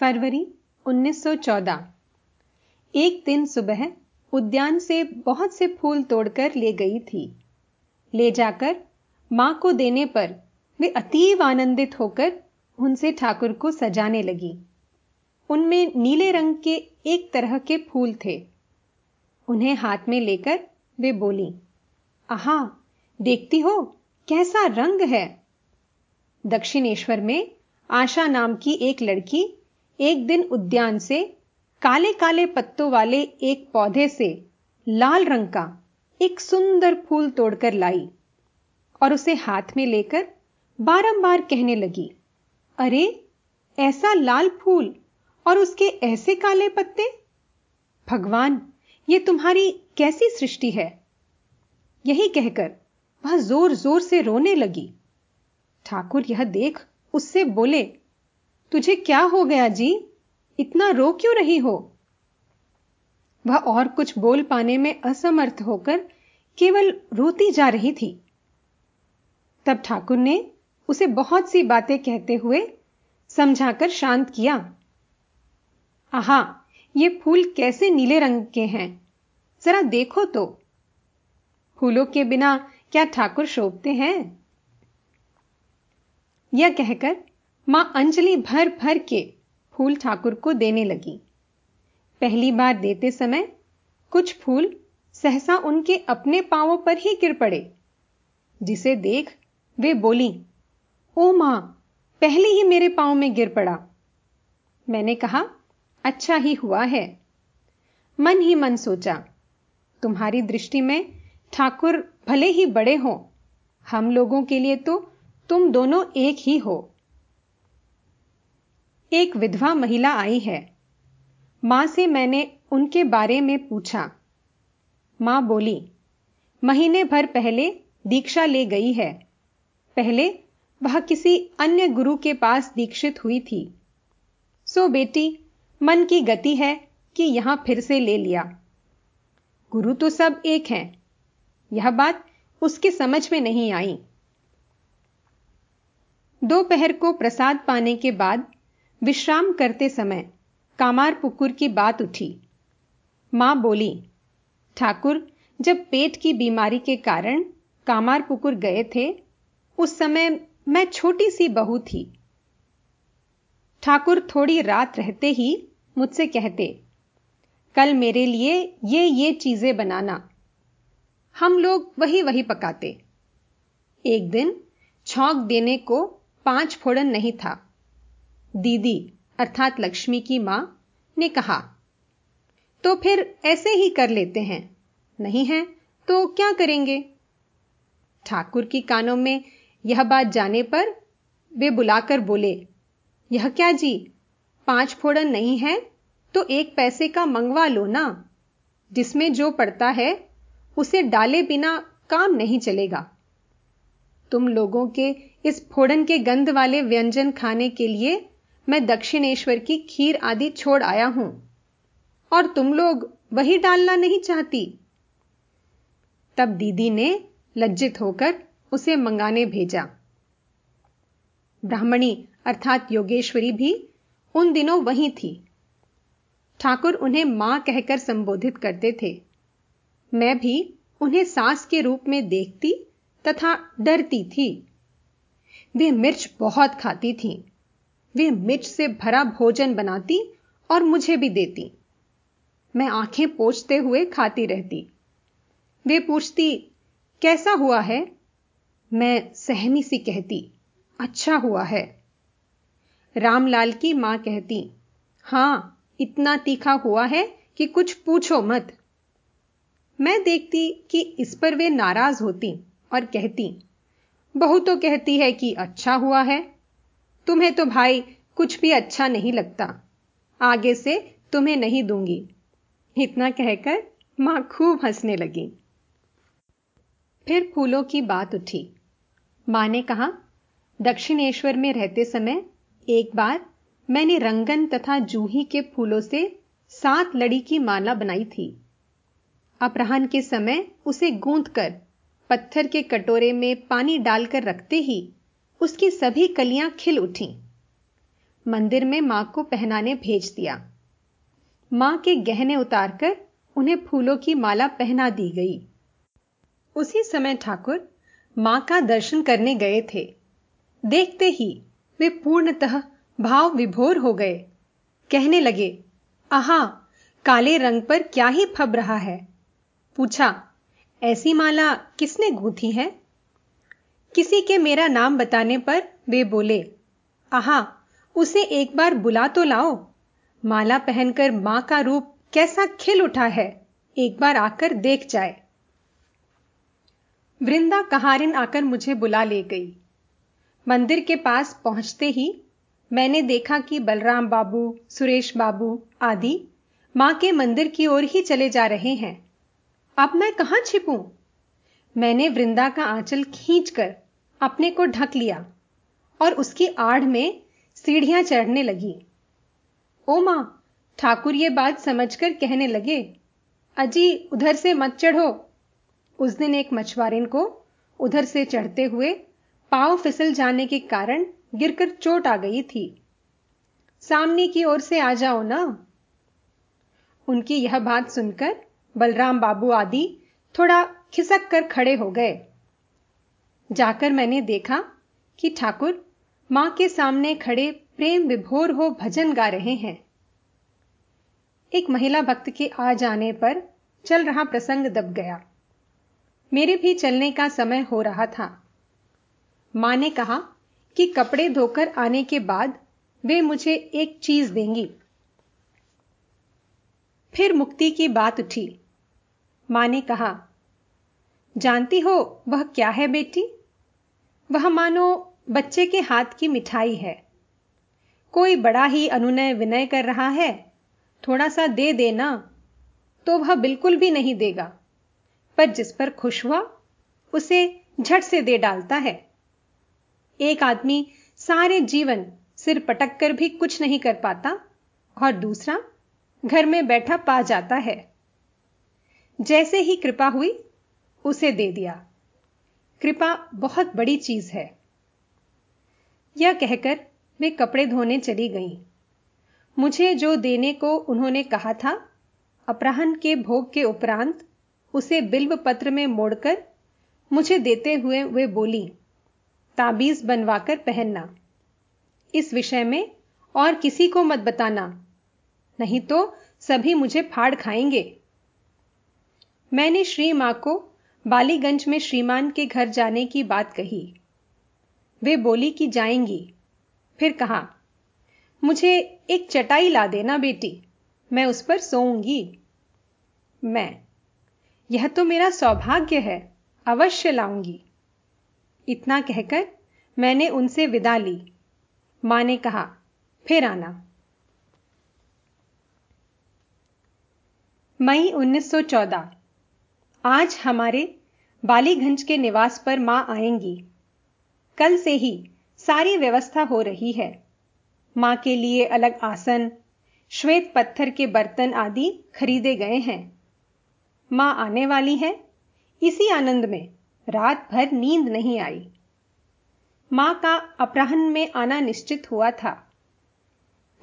फरवरी 1914 एक दिन सुबह उद्यान से बहुत से फूल तोड़कर ले गई थी। ले जाकर माँ को देने पर वे अतीव आनंदित होकर उनसे ठाकुर को सजाने लगी। उनमें नीले रंग के एक तरह के फूल थे। उन्हें हाथ में लेकर वे बोली, आहा, देखती हो, कैसा रंग है? दक्षिणेश्वर में आशा नाम की एक लड़की एक दिन उद्यान से काले काले पत्तों वाले एक पौधे से लाल रंग का एक सुंदर फूल तोड़कर लाई और उसे हाथ में लेकर बारंबार कहने लगी, अरे, ऐसा लाल फूल और उसके ऐसे काले पत्ते? भगवान, ये तुम्हारी कैसी सृष्टि है? यही कहकर वह ज़ोर ज़ोर से रोने लगी। ठाकुर यह देख उससे बोले तुझे क्या हो गया जी? इतना रो क्यों रही हो? वह और कुछ बोल पाने में असमर्थ होकर केवल रोती जा रही थी। तब ठाकुर ने उसे बहुत सी बातें कहते हुए समझाकर शांत किया। आहा, ये फूल कैसे नीले रंग के हैं? जरा देखो तो। फूलों के बिना क्या ठाकुर शोभते हैं? यह कहकर माँ अंजलि भर भर के फूल ठाकुर को देने लगी। पहली बार देते समय कुछ फूल सहसा उनके अपने पांवों पर ही गिर पड़े। जिसे देख वे बोली, ओ माँ, पहले ही मेरे पाँव में गिर पड़ा। मैंने कहा अच्छा ही हुआ है। मन ही मन सोचा, तुम्हारी दृष्टि में ठाकुर भले ही बड़े हो, हम लोगों के लिए तो तुम दोनों एक ही हो। एक विधवा महिला आई है। माँ से मैंने उनके बारे में पूछा। माँ बोली, महीने भर पहले दीक्षा ले गई है। पहले वह किसी अन्य गुरु के पास दीक्षित हुई थी। सो बेटी, मन की गति है कि यहाँ फिर से ले लिया। गुरु तो सब एक हैं। यह बात उसके समझ में नहीं आई। दोपहर को प्रसाद पाने के बाद विश्राम करते समय कामार पुकुर की बात उठी। माँ बोली, ठाकुर, जब पेट की बीमारी के कारण कामार पुकुर गए थे, उस समय मैं छोटी सी बहू थी। ठाकुर थोड़ी रात रहते ही मुझसे कहते, कल मेरे लिए ये ये चीज़ें बनाना। हम लोग वही वही पकाते। एक दिन छौंक देने को पाँच फोड़न नहीं था। दीदी अर्थात लक्ष्मी की माँ ने कहा तो फिर ऐसे ही कर लेते हैं। नहीं है तो क्या करेंगे? ठाकुर की कानों में यह बात जाने पर वे बुलाकर बोले, यह क्या जी, पाँच फोड़न नहीं है तो एक पैसे का मंगवा लो ना। जिसमें जो पड़ता है, उसे डाले बिना काम नहीं चलेगा। तुम लोगों के इस फोड़न के गंध वाले व्यंजन खाने के लिए मैं दक्षिणेश्वर की खीर आदि छोड़ आया हूँ। और तुम लोग वही डालना नहीं चाहती। तब दीदी ने लज्जित होकर उसे मंगाने भेजा। ब्राह्मणी अर्थात योगेश्वरी भी उन दिनों वहीं थी। ठाकुर उन्हें माँ कहकर संबोधित करते थे। मैं भी उन्हें सास के रूप में देखती तथा डरती थी। वे मिर्च बहुत खाती थीं। वे मिर्च से भरा भोजन बनाती और मुझे भी देती। मैं आँखें पोछते हुए खाती रहती। वे पूछती, कैसा हुआ है? मैं सहमी सी कहती अच्छा हुआ है। रामलाल की माँ कहती, हाँ, इतना तीखा हुआ है कि कुछ पूछो मत। मैं देखती कि इस पर वे नाराज़ होती और कहती बहू तो कहती है कि अच्छा हुआ है। तुम्हें तो भाई कुछ भी अच्छा नहीं लगता। आगे से तुम्हें नहीं दूँगी। इतना कहकर माँ खूब हंसने लगी। फिर फूलों की बात उठी। माँ ने कहा, दक्षिणेश्वर में रहते समय एक बार मैंने रंगन तथा जूही के फूलों से सात लड़ी की माला बनाई थी। अपराहन के समय उसे गूंथ कर पत्थर के कटोरे में पानी डालकर रखते ही उसकी सभी कलियाँ खिल उठी। मंदिर में माँ को पहनाने भेज दिया। माँ के गहने उतारकर उन्हें फूलों की माला पहना दी गई। उसी समय ठाकुर माँ का दर्शन करने गए थे। देखते ही वे पूर्णतः भाव विभोर हो गए। कहने लगे, आहा, काले रंग पर क्या ही फब रहा है? पूछा, ऐसी माला किसने गूंथी है? किसी के मेरा नाम बताने पर वे बोले, आहा, उसे एक बार बुला तो लाओ। माला पहनकर माँ का रूप कैसा खिल उठा है, एक बार आकर देख जाए। वृंदा कहारिन आकर मुझे बुला ले गई। मंदिर के पास पहुँचते ही मैंने देखा कि बलराम बाबू, सुरेश बाबू आदि माँ के मंदिर की ओर ही चले जा रहे हैं। अब मैं कहाँ छिपूं? मैंने वृंदा का आंचल खींचकर अपने को ढक लिया और उसकी आड़ में सीढ़ियाँ चढ़ने लगी। ओ माँ, ठाकुर ये बात समझकर कहने लगे, अजी, उधर से मत चढ़ो। उस दिन एक मछुआरिन को उधर से चढ़ते हुए पाँव फिसल जाने के कारण गिरकर चोट आ गई थी। सामने की ओर से आ जाओ ना। उनकी यह बात सुनकर बलराम बाबू आदि थोड़ा खिसक कर खड़े हो गए। जाकर मैंने देखा कि ठाकुर माँ के सामने खड़े प्रेम विभोर हो भजन गा रहे हैं। एक महिला भक्त के आ जाने पर चल रहा प्रसंग दब गया। मेरे भी चलने का समय हो रहा था। माँ ने कहा कि कपड़े धोकर आने के बाद वे मुझे एक चीज़ देंगी। फिर मुक्ति की बात उठी। माँ ने कहा, जानती हो वह क्या है बेटी? वह मानो बच्चे के हाथ की मिठाई है। कोई बड़ा ही अनुनय विनय कर रहा है, थोड़ा सा दे देना तो वह बिल्कुल भी नहीं देगा। पर जिस पर खुश हुआ, उसे झट से दे डालता है। एक आदमी सारे जीवन सिर पटक कर भी कुछ नहीं कर पाता, और दूसरा घर में बैठा पा जाता है। जैसे ही कृपा हुई, उसे दे दिया। कृपा बहुत बड़ी चीज़ है। यह कहकर वे कपड़े धोने चली गईं। मुझे जो देने को उन्होंने कहा था, अपराहन के भोग के उपरांत उसे बिल्व पत्र में मोड़कर मुझे देते हुए वे बोली, ताबीज बनवाकर पहनना। इस विषय में और किसी को मत बताना। नहीं तो सभी मुझे फाड़ खाएँगे। मैंने श्री माँ को बालीगंज में श्रीमान के घर जाने की बात कही। वे बोली कि जाएँगी। फिर कहा, मुझे एक चटाई ला देना बेटी, मैं उस पर सोऊँगी। मैं, यह तो मेरा सौभाग्य है, अवश्य लाऊँगी। इतना कहकर मैंने उनसे विदा ली। माँ ने कहा, फिर आना। मई 1914 आज हमारे बालीगंज के निवास पर माँ आएँगी। कल से ही सारी व्यवस्था हो रही है। माँ के लिए अलग आसन, श्वेत पत्थर के बर्तन आदि खरीदे गए हैं। माँ आने वाली है। इसी आनंद में रात भर नींद नहीं आई। माँ का अपराहन में आना निश्चित हुआ था।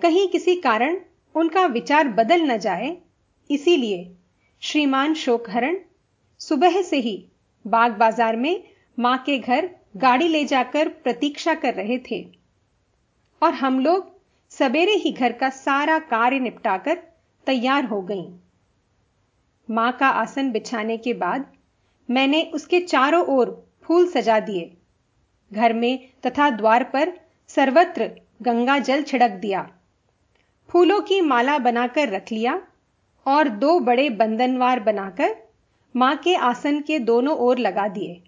कहीं किसी कारण उनका विचार बदल न जाए, इसीलिए श्रीमान शोकहरण सुबह से ही बाग बाज़ार में माँ के घर गाड़ी ले जाकर प्रतीक्षा कर रहे थे। और हम लोग सवेरे ही घर का सारा कार्य निपटाकर तैयार हो गई। माँ का आसन बिछाने के बाद मैंने उसके चारों ओर फूल सजा दिए। घर में तथा द्वार पर सर्वत्र गंगा जल छिड़क दिया। फूलों की माला बनाकर रख लिया और दो बड़े बंधनवार बनाकर माँ के आसन के दोनों ओर लगा दिए।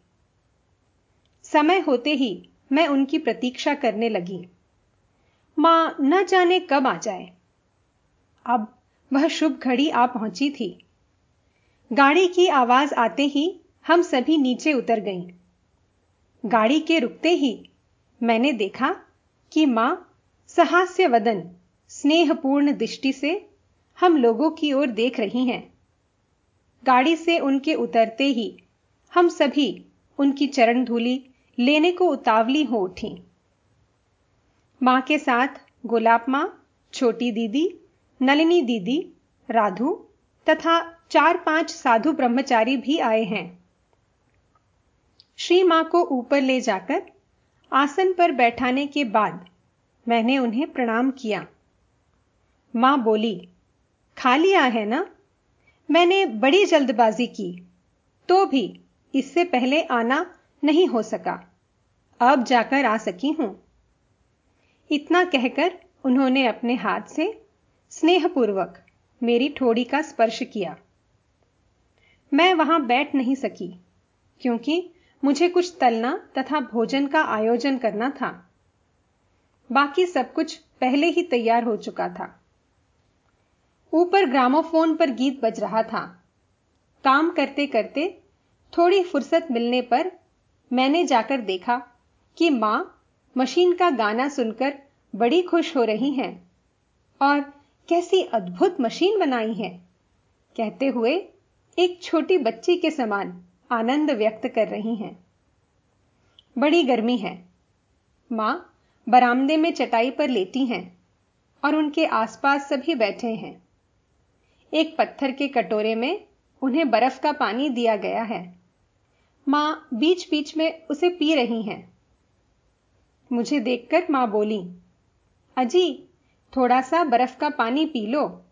समय होते ही मैं उनकी प्रतीक्षा करने लगी। माँ न जाने कब आ जाए। अब वह शुभ घड़ी आ पहुँची थी। गाड़ी की आवाज़ आते ही हम सभी नीचे उतर गईं। गाड़ी के रुकते ही मैंने देखा कि माँ सहास्य वदन स्नेहपूर्ण दृष्टि से हम लोगों की ओर देख रही हैं। गाड़ी से उनके उतरते ही हम सभी उनकी चरण धूली लेने को उतावली हो उठी। माँ के साथ गोलाब माँ, छोटी दीदी, नलिनी दीदी, राधु तथा चार पाँच साधु ब्रह्मचारी भी आए हैं। श्री माँ को ऊपर ले जाकर आसन पर बैठाने के बाद मैंने उन्हें प्रणाम किया। माँ बोली, खा लिया है ना? मैंने बड़ी जल्दबाजी की तो भी इससे पहले आना नहीं हो सका। अब जाकर आ सकी हूँ। इतना कहकर उन्होंने अपने हाथ से स्नेहपूर्वक मेरी ठोड़ी का स्पर्श किया। मैं वहाँ बैठ नहीं सकी, क्योंकि मुझे कुछ तलना तथा भोजन का आयोजन करना था। बाकी सब कुछ पहले ही तैयार हो चुका था। ऊपर ग्रामोफोन पर गीत बज रहा था। काम करते करते थोड़ी फुर्सत मिलने पर मैंने जाकर देखा कि माँ मशीन का गाना सुनकर बड़ी खुश हो रही हैं और कैसी अद्भुत मशीन बनाई है। कहते हुए एक छोटी बच्ची के समान आनंद व्यक्त कर रही हैं। बड़ी गर्मी है। माँ बरामदे में चटाई पर लेटी हैं और उनके आसपास सभी बैठे हैं। एक पत्थर के कटोरे में उन्हें बर्फ़ का पानी दिया गया है। माँ बीच बीच में उसे पी रही हैं। मुझे देखकर माँ बोली, अजी थोड़ा सा बर्फ़ का पानी पी लो।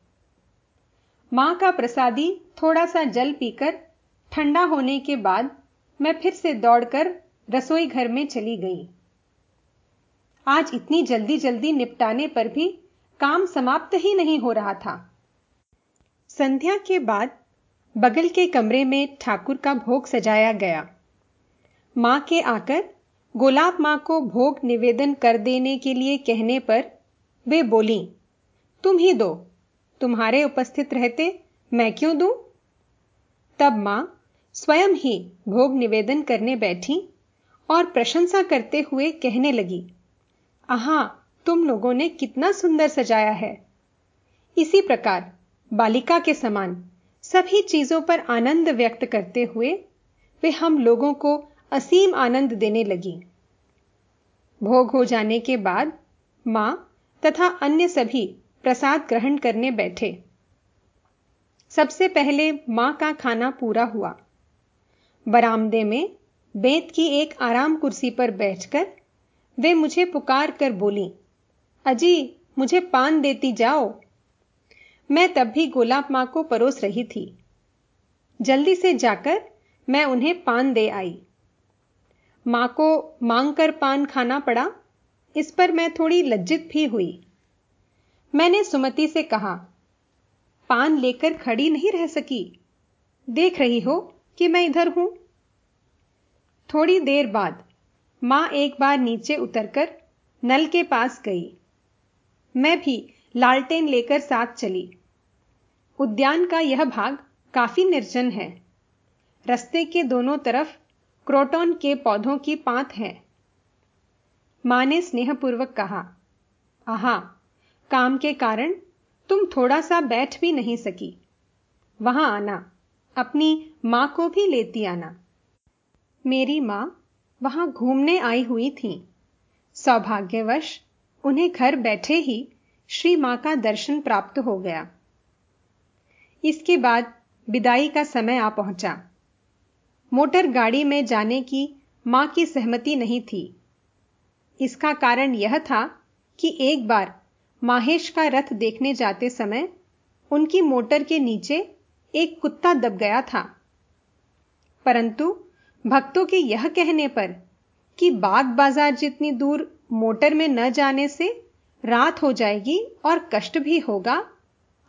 माँ का प्रसादी थोड़ा सा जल पीकर ठंडा होने के बाद मैं फिर से दौड़कर रसोई घर में चली गई। आज इतनी जल्दी जल्दी निपटाने पर भी काम समाप्त ही नहीं हो रहा था। संध्या के बाद बगल के कमरे में ठाकुर का भोग सजाया गया। माँ के आकर गोलाब माँ को भोग निवेदन कर देने के लिए कहने पर वे बोली, तुम ही दो, तुम्हारे उपस्थित रहते मैं क्यों दूँ? तब माँ स्वयं ही भोग निवेदन करने बैठी और प्रशंसा करते हुए कहने लगी, आहा, तुम लोगों ने कितना सुंदर सजाया है। इसी प्रकार बालिका के समान सभी चीज़ों पर आनंद व्यक्त करते हुए वे हम लोगों को असीम आनंद देने लगी। भोग हो जाने के बाद माँ तथा अन्य सभी प्रसाद ग्रहण करने बैठे। सबसे पहले माँ का खाना पूरा हुआ। बरामदे में बेत की एक आराम कुर्सी पर बैठकर वे मुझे पुकार कर बोली, अजी, मुझे पान देती जाओ। मैं तब भी गोलाब माँ को परोस रही थी। जल्दी से जाकर मैं उन्हें पान दे आई। माँ को मांगकर पान खाना पड़ा। इस पर मैं थोड़ी लज्जित भी हुई। मैंने सुमति से कहा, पान लेकर खड़ी नहीं रह सकी। देख रही हो कि मैं इधर हूँ। थोड़ी देर बाद माँ एक बार नीचे उतरकर नल के पास गई। मैं भी लालटेन लेकर साथ चली। उद्यान का यह भाग काफ़ी निर्जन है। रस्ते के दोनों तरफ़ क्रोटोन के पौधों की पात है। माँ ने स्नेहपूर्वक कहा, आहा, काम के कारण तुम थोड़ा सा बैठ भी नहीं सकी। वहाँ आना, अपनी माँ को भी लेती आना। मेरी माँ वहाँ घूमने आई हुई थी। सौभाग्यवश उन्हें घर बैठे ही श्री माँ का दर्शन प्राप्त हो गया। इसके बाद विदाई का समय आ पहुँचा। मोटर गाड़ी में जाने की माँ की सहमति नहीं थी। इसका कारण यह था कि एक बार माहेश का रथ देखने जाते समय उनकी मोटर के नीचे एक कुत्ता दब गया था। परंतु भक्तों के यह कहने पर कि बाग बाज़ार जितनी दूर मोटर में न जाने से रात हो जाएगी और कष्ट भी होगा,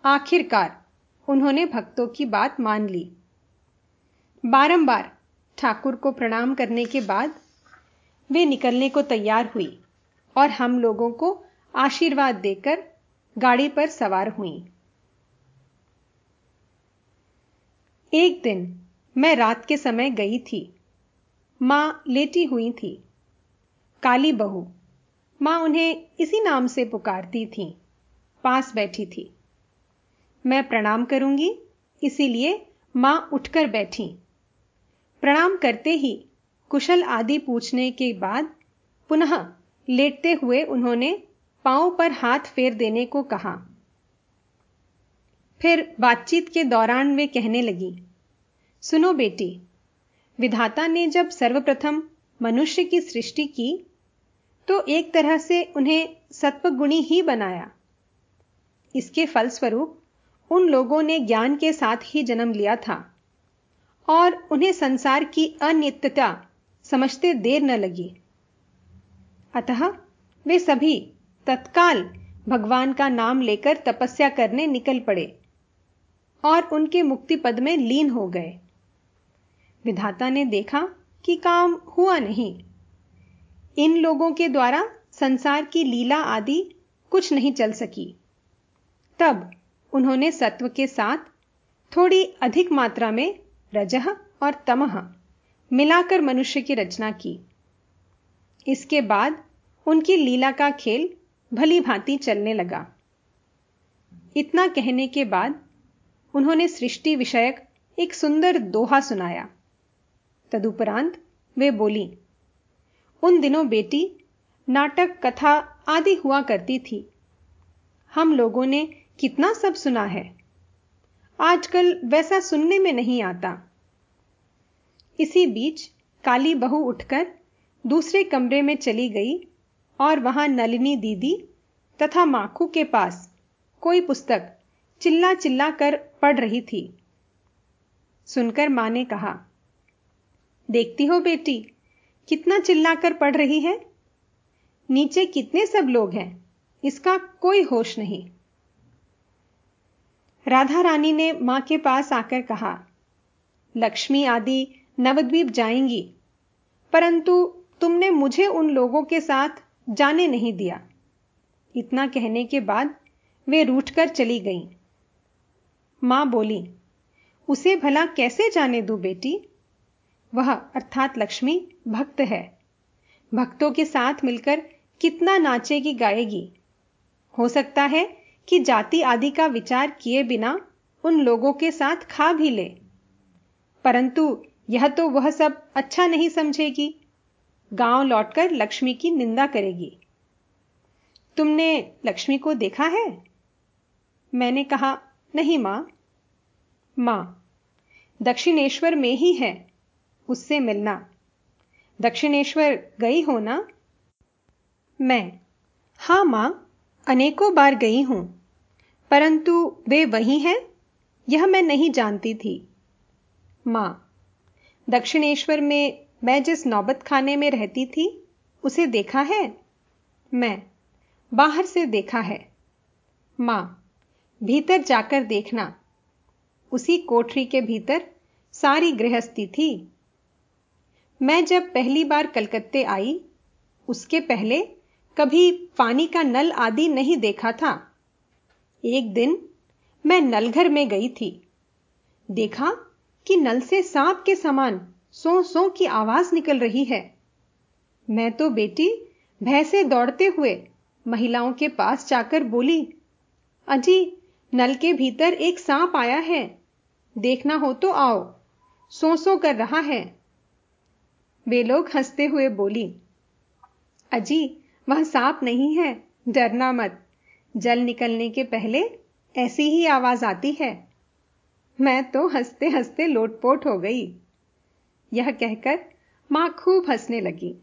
आखिरकार उन्होंने भक्तों की बात मान ली। बारंबार ठाकुर को प्रणाम करने के बाद वे निकलने को तैयार हुई और हम लोगों को आशीर्वाद देकर गाड़ी पर सवार हुई। एक दिन मैं रात के समय गई थी। माँ लेटी हुई थी। काली बहू, माँ उन्हें इसी नाम से पुकारती थी, पास बैठी थी। मैं प्रणाम करूँगी। इसीलिए माँ उठकर बैठी। प्रणाम करते ही कुशल आदि पूछने के बाद पुनः लेटते हुए उन्होंने पाँव पर हाथ फेर देने को कहा। फिर बातचीत के दौरान वे कहने लगी, सुनो बेटी, विधाता ने जब सर्वप्रथम मनुष्य की सृष्टि की तो एक तरह से उन्हें सत्वगुणी ही बनाया। इसके फलस्वरूप उन लोगों ने ज्ञान के साथ ही जन्म लिया था और उन्हें संसार की अनित्यता समझते देर न लगी। अतः वे सभी तत्काल भगवान का नाम लेकर तपस्या करने निकल पड़े और उनके मुक्ति पद में लीन हो गए। विधाता ने देखा कि काम हुआ नहीं। इन लोगों के द्वारा संसार की लीला आदि कुछ नहीं चल सकी। तब उन्होंने सत्व के साथ थोड़ी अधिक मात्रा में रजह और तमह मिलाकर मनुष्य की रचना की। इसके बाद उनकी लीला का खेल भली भांति चलने लगा। इतना कहने के बाद उन्होंने सृष्टि विषयक एक सुंदर दोहा सुनाया। तदुपरांत वे बोली, उन दिनों बेटी, नाटक, कथा आदि हुआ करती थी। हम लोगों ने कितना सब सुना है। आजकल वैसा सुनने में नहीं आता। इसी बीच काली बहू उठकर दूसरे कमरे में चली गई और वहाँ नलिनी दीदी तथा माखू के पास कोई पुस्तक चिल्ला चिल्ला कर पढ़ रही थी। सुनकर माँ ने कहा, देखती हो बेटी, कितना चिल्लाकर पढ़ रही है? नीचे कितने सब लोग हैं, इसका कोई होश नहीं। राधा रानी ने माँ के पास आकर कहा, लक्ष्मी आदि, नवद्वीप जाएँगी। परंतु तुमने मुझे उन लोगों के साथ जाने नहीं दिया। इतना कहने के बाद वे रूठकर चली गईं। माँ बोली, उसे भला कैसे जाने दू बेटी? वह, अर्थात लक्ष्मी, भक्त है। भक्तों के साथ मिलकर कितना नाचेगी गाएगी? हो सकता है कि जाति आदि का विचार किए बिना उन लोगों के साथ खा भी ले। परंतु यह तो वह सब अच्छा नहीं समझेगी। गाँव लौटकर लक्ष्मी की निंदा करेगी। तुमने लक्ष्मी को देखा है? मैंने कहा, नहीं माँ। माँ, दक्षिणेश्वर में ही है। उससे मिलना। दक्षिणेश्वर गई हो ना? मैं। हाँ माँ। अनेकों बार गई हूँ, परंतु वे वही हैं? यह मैं नहीं जानती थी। माँ, दक्षिणेश्वर में मैं जिस नौबत खाने में रहती थी, उसे देखा है? मैं, बाहर से देखा है। माँ, भीतर जाकर देखना। उसी कोठरी के भीतर सारी गृहस्थी थी। मैं जब पहली बार कलकत्ते आई, उसके पहले कभी पानी का नल आदि नहीं देखा था। एक दिन मैं नलघर में गई थी। देखा कि नल से सांप के समान सो सो की आवाज़ निकल रही है। मैं तो बेटी भय से दौड़ते हुए महिलाओं के पास जाकर बोली, अजी, नल के भीतर एक सांप आया है। देखना हो तो आओ। सो सो कर रहा है। वे लोग हँसते हुए बोली, अजी वह सांप नहीं है, डरना मत। जल निकलने के पहले ऐसी ही आवाज़ आती है। मैं तो हँसते हँसते लोटपोट हो गई। यह कहकर माँ खूब हंसने लगी।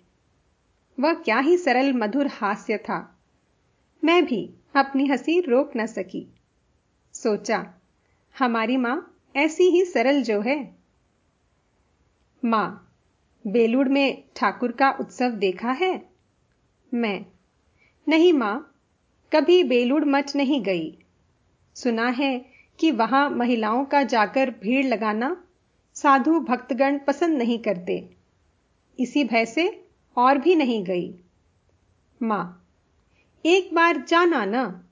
वह क्या ही सरल मधुर हास्य था। मैं भी अपनी हँसी रोक न सकी। सोचा, हमारी माँ ऐसी ही सरल जो है। माँ, बेलूड़ में ठाकुर का उत्सव देखा है? मैं। नहीं माँ, कभी बेलूड़ मच नहीं गई। सुना है कि वहाँ महिलाओं का जाकर भीड़ लगाना साधु भक्तगण पसंद नहीं करते। इसी भय से और भी नहीं गई। माँ, एक बार जाना ना,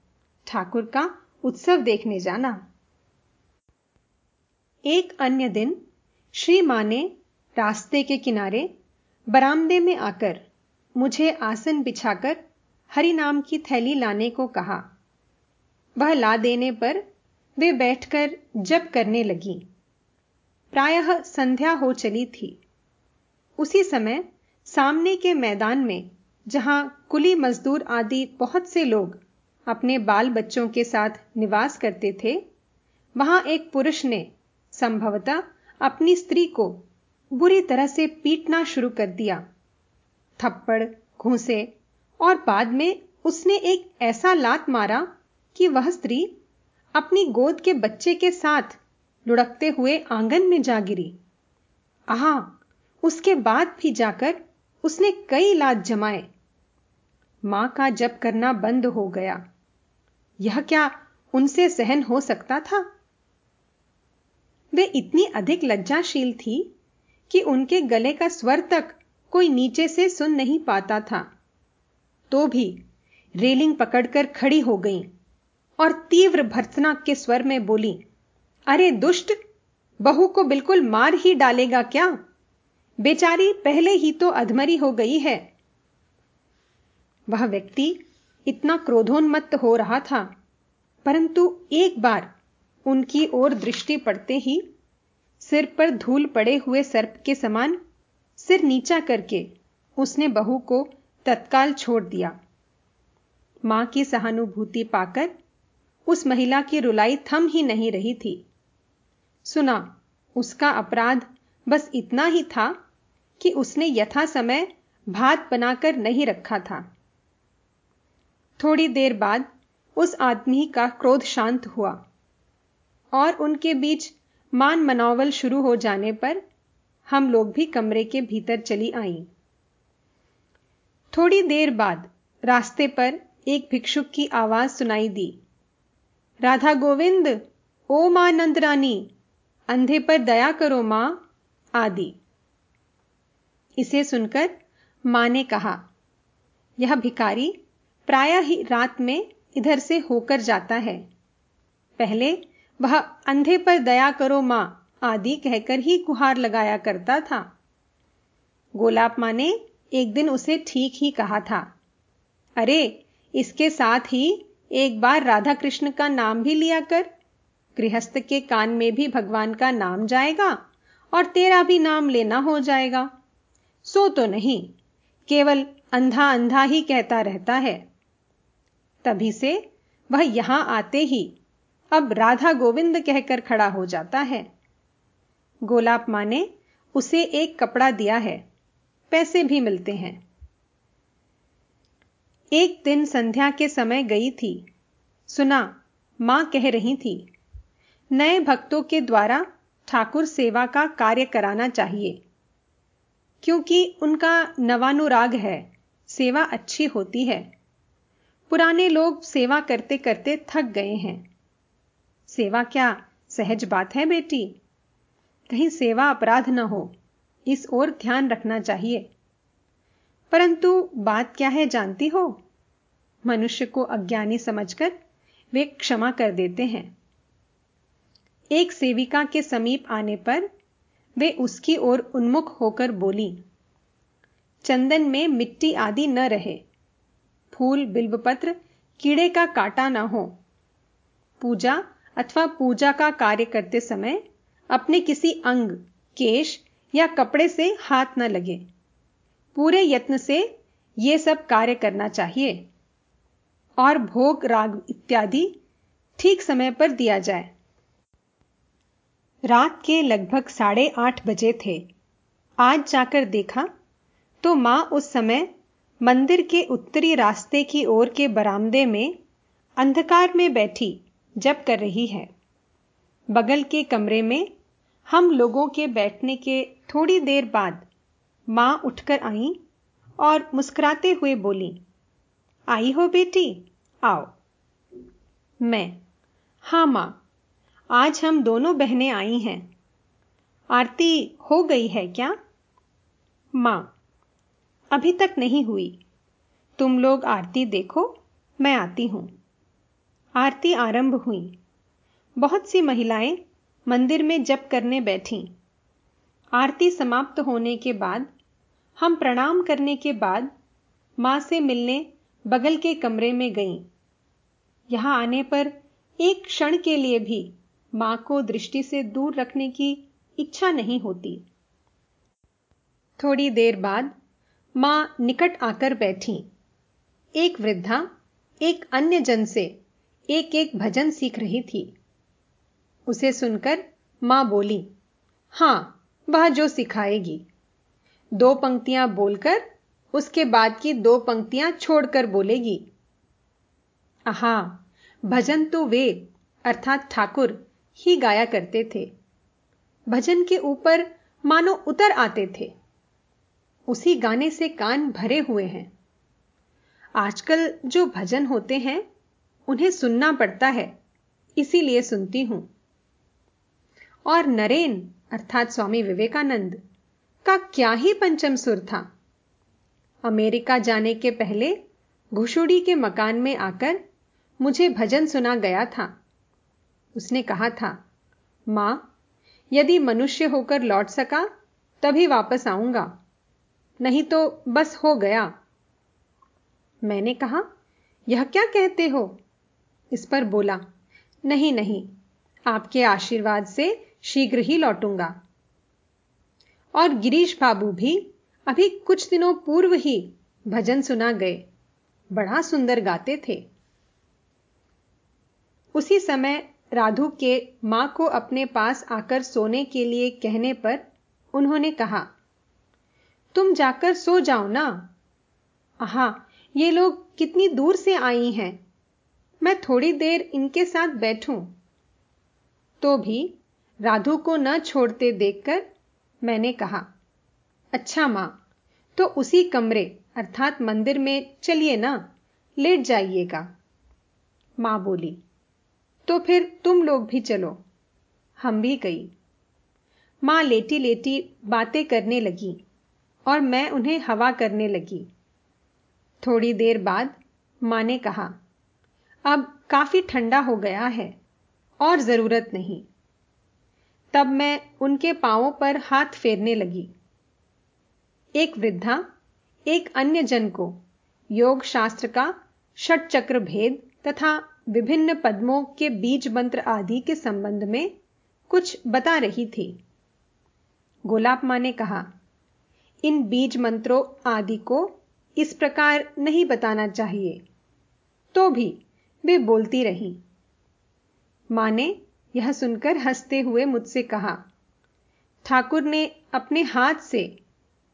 ठाकुर का उत्सव देखने जाना। एक अन्य दिन श्री माँ ने रास्ते के किनारे बरामदे में आकर मुझे आसन बिछाकर हरि नाम की थैली लाने को कहा। वह ला देने पर वे बैठकर जप करने लगी। प्रायः संध्या हो चली थी। उसी समय सामने के मैदान में, जहाँ कुली मजदूर आदि बहुत से लोग अपने बाल बच्चों के साथ निवास करते थे, वहाँ एक पुरुष ने संभवतः अपनी स्त्री को बुरी तरह से पीटना शुरू कर दिया। थप्पड़, घूसे और बाद में उसने एक ऐसा लात मारा कि वह स्त्री अपनी गोद के बच्चे के साथ लुढ़कते हुए आँगन में जा गिरी। आहा, उसके बाद भी जाकर उसने कई लात जमाए। माँ का जप करना बंद हो गया। यह क्या उनसे सहन हो सकता था? वे इतनी अधिक लज्जाशील थी कि उनके गले का स्वर तक कोई नीचे से सुन नहीं पाता था। तो भी रेलिंग पकड़कर खड़ी हो गई और तीव्र भर्सना के स्वर में बोली, अरे दुष्ट, बहू को बिल्कुल मार ही डालेगा क्या? बेचारी पहले ही तो अधमरी हो गई है। वह व्यक्ति इतना क्रोधोन्मत्त हो रहा था, परंतु एक बार उनकी ओर दृष्टि पड़ते ही सिर पर धूल पड़े हुए सर्प के समान सिर नीचा करके उसने बहू को तत्काल छोड़ दिया। माँ की सहानुभूति पाकर उस महिला की रुलाई थम ही नहीं रही थी। सुना, उसका अपराध बस इतना ही था कि उसने यथा समय भात बनाकर नहीं रखा था। थोड़ी देर बाद उस आदमी का क्रोध शांत हुआ और उनके बीच मान मनावल शुरू हो जाने पर हम लोग भी कमरे के भीतर चली आईं। थोड़ी देर बाद रास्ते पर एक भिक्षुक की आवाज़ सुनाई दी। राधा गोविंद, ओ माँ नंदरानी, अंधे पर दया करो माँ, आदि। इसे सुनकर माँ ने कहा, यह भिकारी प्राय ही रात में इधर से होकर जाता है। पहले वह अंधे पर दया करो माँ आदि कहकर ही गुहार लगाया करता था। गोलाप माँ ने एक दिन उसे ठीक ही कहा था, अरे, इसके साथ ही एक बार राधा कृष्ण का नाम भी लिया कर। गृहस्थ के कान में भी भगवान का नाम जाएगा और तेरा भी नाम लेना हो जाएगा। सो तो नहीं, केवल अंधा अंधा ही कहता रहता है। तभी से वह यहाँ आते ही अब राधा गोविंद कहकर खड़ा हो जाता है। गोलाप माँ ने उसे एक कपड़ा दिया है। पैसे भी मिलते हैं। एक दिन संध्या के समय गई थी। सुना, माँ कह रही थी, नए भक्तों के द्वारा ठाकुर सेवा का कार्य कराना चाहिए, क्योंकि उनका नवानुराग है, सेवा अच्छी होती है। पुराने लोग सेवा करते करते थक गए हैं। सेवा क्या सहज बात है बेटी? कहीं सेवा अपराध न हो, इस ओर ध्यान रखना चाहिए। परंतु बात क्या है जानती हो? मनुष्य को अज्ञानी समझकर वे क्षमा कर देते हैं। एक सेविका के समीप आने पर वे उसकी ओर उन्मुख होकर बोली, चंदन में मिट्टी आदि न रहे। फूल बिल्वपत्र, कीड़े का काटा न हो। पूजा अथवा पूजा का कार्य करते समय अपने किसी अंग, केश या कपड़े से हाथ न लगे। पूरे यत्न से यह सब कार्य करना चाहिए। और भोग, राग इत्यादि ठीक समय पर दिया जाए। रात के लगभग साढ़े आठ बजे थे। आज जाकर देखा तो माँ उस समय मंदिर के उत्तरी रास्ते की ओर के बरामदे में अंधकार में बैठी जप कर रही है। बगल के कमरे में हम लोगों के बैठने के थोड़ी देर बाद माँ उठकर आई और मुस्कुराते हुए बोली, आई हो बेटी, आओ। मैं, हाँ माँ, आज हम दोनों बहनें आई हैं। आरती हो गई है क्या? माँ, अभी तक नहीं हुई। तुम लोग आरती देखो, मैं आती हूँ। आरती आरंभ हुई। बहुत सी महिलाएँ मंदिर में जप करने बैठी। आरती समाप्त होने के बाद, हम प्रणाम करने के बाद, माँ से मिलने बगल के कमरे में गई। यहाँ आने पर एक क्षण के लिए भी माँ को दृष्टि से दूर रखने की इच्छा नहीं होती। थोड़ी देर बाद माँ निकट आकर बैठी। एक वृद्धा, एक अन्य जन से एक एक भजन सीख रही थी। उसे सुनकर माँ बोली, हाँ, वह जो सिखाएगी। दो पंक्तियाँ बोलकर उसके बाद की दो पंक्तियाँ छोड़कर बोलेगी, आहा, भजन तो वे, अर्थात ठाकुर, ही गाया करते थे। भजन के ऊपर मानो उतर आते थे। उसी गाने से कान भरे हुए हैं। आजकल जो भजन होते हैं, उन्हें सुनना पड़ता है, इसीलिए सुनती हूँ। और नरेन, अर्थात स्वामी विवेकानंद, का क्या ही पंचम सुर था। अमेरिका जाने के पहले घुषुड़ी के मकान में आकर मुझे भजन सुना गया था। उसने कहा था, माँ, यदि मनुष्य होकर लौट सका, तभी वापस आऊँगा। नहीं तो बस हो गया। मैंने कहा, यह क्या कहते हो? इस पर बोला, नहीं नहीं, आपके आशीर्वाद से शीघ्र ही लौटूँगा। और गिरीश बाबू भी अभी कुछ दिनों पूर्व ही भजन सुना गए। बड़ा सुंदर गाते थे। उसी समय राधु के माँ को अपने पास आकर सोने के लिए कहने पर उन्होंने कहा, तुम जाकर सो जाओ ना। आहा, ये लोग कितनी दूर से आई हैं। मैं थोड़ी देर इनके साथ बैठूं तो भी राधु को न छोड़ते देखकर मैंने कहा अच्छा माँ तो उसी कमरे, अर्थात मंदिर में चलिए ना, लेट जाइएगा। माँ बोली तो फिर तुम लोग भी चलो। हम भी गई। माँ लेटी लेटी बातें करने लगी और मैं उन्हें हवा करने लगी। थोड़ी देर बाद माँ ने कहा, अब काफ़ी ठंडा हो गया है और ज़रूरत नहीं। तब मैं उनके पांवों पर हाथ फेरने लगी। एक वृद्धा, एक अन्य जन को योग शास्त्र का षट चक्र भेद तथा विभिन्न पद्मों के बीज मंत्र आदि के संबंध में कुछ बता रही थी। गोलाप माँ ने कहा, इन बीज मंत्रों आदि को इस प्रकार नहीं बताना चाहिए। तो भी वे बोलती रही। माँ ने यह सुनकर हँसते हुए मुझसे कहा, ठाकुर ने अपने हाथ से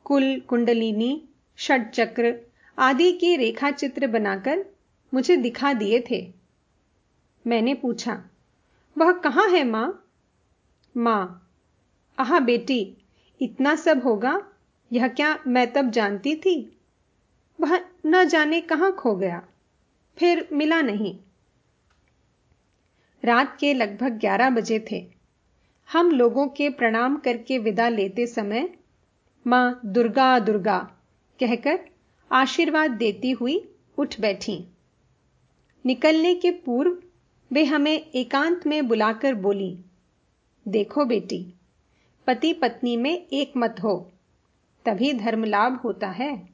कुल, कुंडलिनी षटचक्र आदि के रेखा चित्र बनाकर मुझे दिखा दिए थे। मैंने पूछा, वह कहाँ है माँ? माँ, आहा बेटी, इतना सब होगा, यह क्या मैं तब जानती थी? वह न जाने कहाँ खो गया, फिर मिला नहीं। रात के लगभग ग्यारह बजे थे। हम लोगों के प्रणाम करके विदा लेते समय, माँ दुर्गा दुर्गा कहकर आशीर्वाद देती हुई उठ बैठी। निकलने के पूर्व वे हमें एकांत में बुलाकर बोली, देखो बेटी पति पत्नी में एक मत हो, तभी धर्म लाभ होता है।